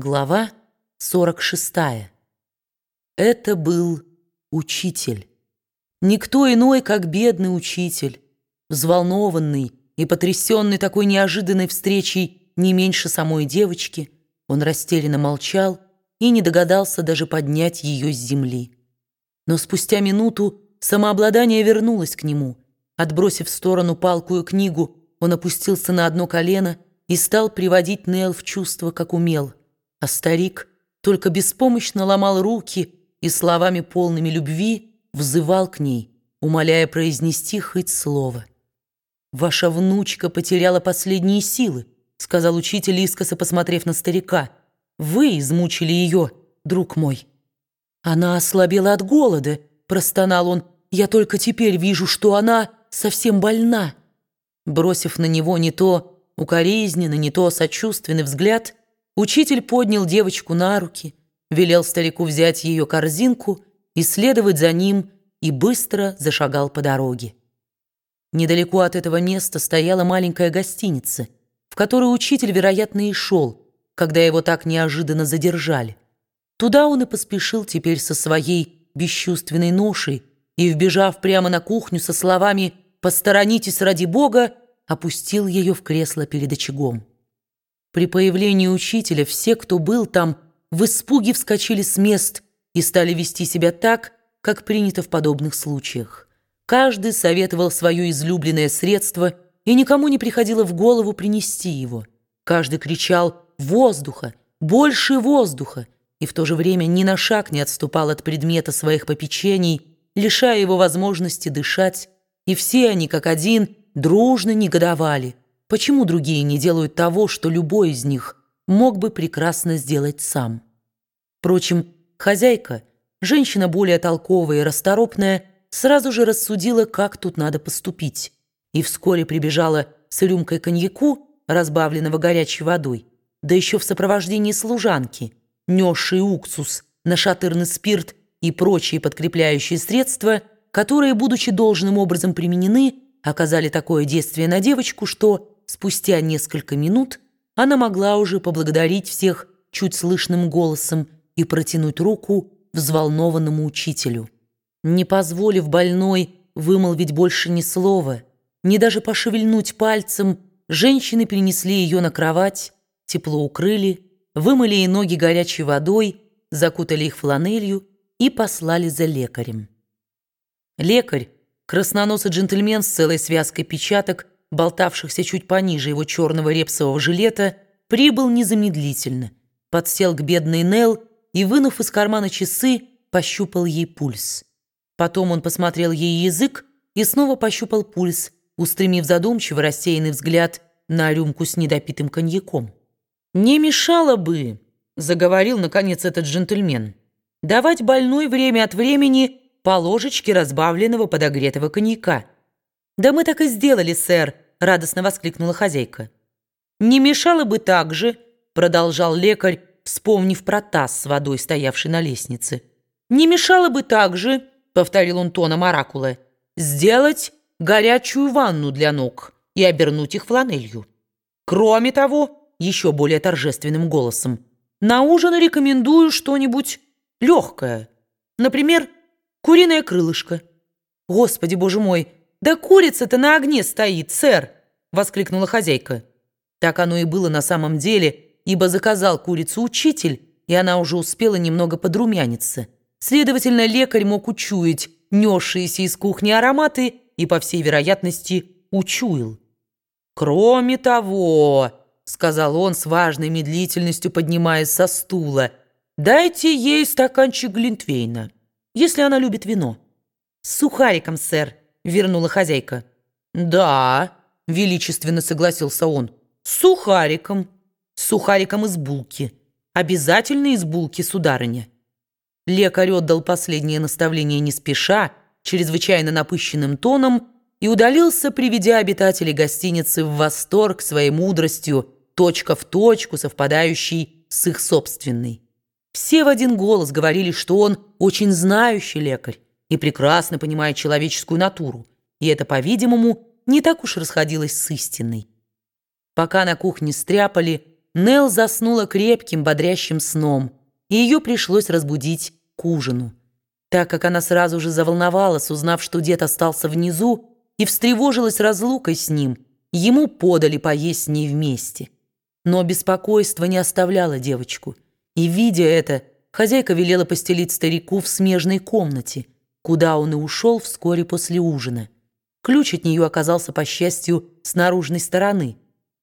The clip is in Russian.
Глава 46. Это был учитель. Никто иной, как бедный учитель, взволнованный и потрясенный такой неожиданной встречей не меньше самой девочки, он растерянно молчал и не догадался даже поднять ее с земли. Но спустя минуту самообладание вернулось к нему. Отбросив в сторону палкую книгу, он опустился на одно колено и стал приводить Нел в чувство, как умел – а старик только беспомощно ломал руки и словами полными любви взывал к ней, умоляя произнести хоть слово. «Ваша внучка потеряла последние силы», сказал учитель, искоса посмотрев на старика. «Вы измучили ее, друг мой». «Она ослабела от голода», простонал он. «Я только теперь вижу, что она совсем больна». Бросив на него не то укоризненный, не то сочувственный взгляд, Учитель поднял девочку на руки, велел старику взять ее корзинку и следовать за ним, и быстро зашагал по дороге. Недалеко от этого места стояла маленькая гостиница, в которую учитель, вероятно, и шел, когда его так неожиданно задержали. Туда он и поспешил теперь со своей бесчувственной ношей и, вбежав прямо на кухню со словами «Посторонитесь ради Бога», опустил ее в кресло перед очагом. При появлении учителя все, кто был там, в испуге вскочили с мест и стали вести себя так, как принято в подобных случаях. Каждый советовал свое излюбленное средство, и никому не приходило в голову принести его. Каждый кричал «Воздуха! Больше воздуха!» и в то же время ни на шаг не отступал от предмета своих попечений, лишая его возможности дышать, и все они, как один, дружно негодовали – Почему другие не делают того, что любой из них мог бы прекрасно сделать сам? Впрочем, хозяйка, женщина более толковая и расторопная, сразу же рассудила, как тут надо поступить, и вскоре прибежала с рюмкой коньяку, разбавленного горячей водой, да еще в сопровождении служанки, несшей уксус, нашатырный спирт и прочие подкрепляющие средства, которые, будучи должным образом применены, оказали такое действие на девочку, что спустя несколько минут она могла уже поблагодарить всех чуть слышным голосом и протянуть руку взволнованному учителю. Не позволив больной вымолвить больше ни слова, ни даже пошевельнуть пальцем, женщины перенесли ее на кровать, тепло укрыли, вымыли ей ноги горячей водой, закутали их фланелью и послали за лекарем. Лекарь, красноносый джентльмен с целой связкой печаток, болтавшихся чуть пониже его черного репсового жилета, прибыл незамедлительно, подсел к бедной Нел и, вынув из кармана часы, пощупал ей пульс. Потом он посмотрел ей язык и снова пощупал пульс, устремив задумчиво рассеянный взгляд на рюмку с недопитым коньяком. «Не мешало бы», — заговорил, наконец, этот джентльмен, «давать больной время от времени по ложечке разбавленного подогретого коньяка». «Да мы так и сделали, сэр», — радостно воскликнула хозяйка. «Не мешало бы так же», — продолжал лекарь, вспомнив про таз с водой, стоявший на лестнице. «Не мешало бы так же», — повторил он тоном оракула, «сделать горячую ванну для ног и обернуть их фланелью. Кроме того, еще более торжественным голосом, на ужин рекомендую что-нибудь легкое, например, куриное крылышко. Господи, боже мой!» «Да курица-то на огне стоит, сэр!» — воскликнула хозяйка. Так оно и было на самом деле, ибо заказал курицу учитель, и она уже успела немного подрумяниться. Следовательно, лекарь мог учуять несшиеся из кухни ароматы и, по всей вероятности, учуял. «Кроме того», — сказал он с важной медлительностью, поднимаясь со стула, «дайте ей стаканчик глинтвейна, если она любит вино». «С сухариком, сэр», вернула хозяйка. «Да», — величественно согласился он, — «с сухариком, с сухариком из булки. Обязательно из булки, сударыня». Лекарь отдал последнее наставление не спеша, чрезвычайно напыщенным тоном, и удалился, приведя обитателей гостиницы в восторг своей мудростью, точка в точку совпадающей с их собственной. Все в один голос говорили, что он очень знающий лекарь, и прекрасно понимает человеческую натуру, и это, по-видимому, не так уж расходилось с истиной. Пока на кухне стряпали, Нел заснула крепким, бодрящим сном, и ее пришлось разбудить к ужину. Так как она сразу же заволновалась, узнав, что дед остался внизу, и встревожилась разлукой с ним, ему подали поесть с ней вместе. Но беспокойство не оставляло девочку, и, видя это, хозяйка велела постелить старику в смежной комнате, куда он и ушел вскоре после ужина. Ключ от нее оказался, по счастью, с наружной стороны –